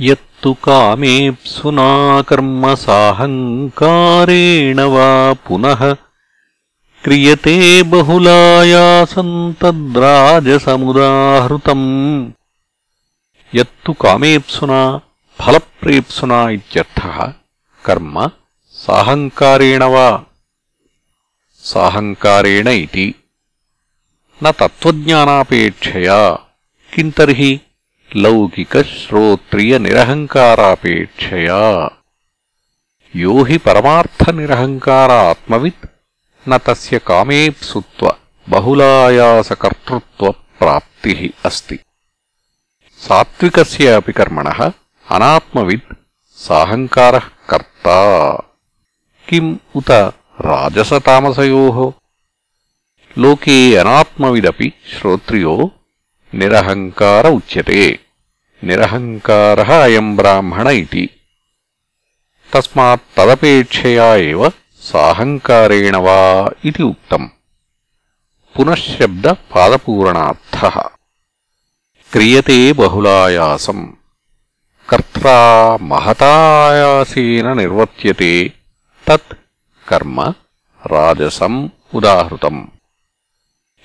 यत्तु कामेप्सुना कर्म साहङ्कारेण वा पुनः क्रियते बहुलायासन्तद्राजसमुदाहृतम् यत्तु कामेप्सुना फलप्रेप्सुना इत्यर्थः कर्म साहङ्कारेण वा। साहङ्कारेण इति न तत्त्वज्ञानापेक्षया। किम् तर्हि लौकिकश्रोत्रियनिरहङ्कारापेक्षया। यो हि परमार्थनिरहङ्कार आत्मवित् न तस्य कामेप्सुत्व बहुलायासकर्तृत्वप्राप्तिः अस्ति। सात्विकस्य अपि कर्मणः अनात्मवित्, साहङ्कारः कर्ता। किम् उत राजसतामसयोः? लोके अनात्मविदपि श्रोत्रियो निरहङ्कार उच्यते। నిరహంకార అయం బ్రాహ్మణ ఇది తస్మాత్ తదపేక్షయా సాహంకారేణ వా ఇది ఉత్తం పునఃశబ్ద పాదపూరణార్థ క్రియతే బహుళాయాసం కర్త్రా మహతాయాసేన నిర్వర్త్యతే తత్ కర్మ రాజసం ఉదాహృతం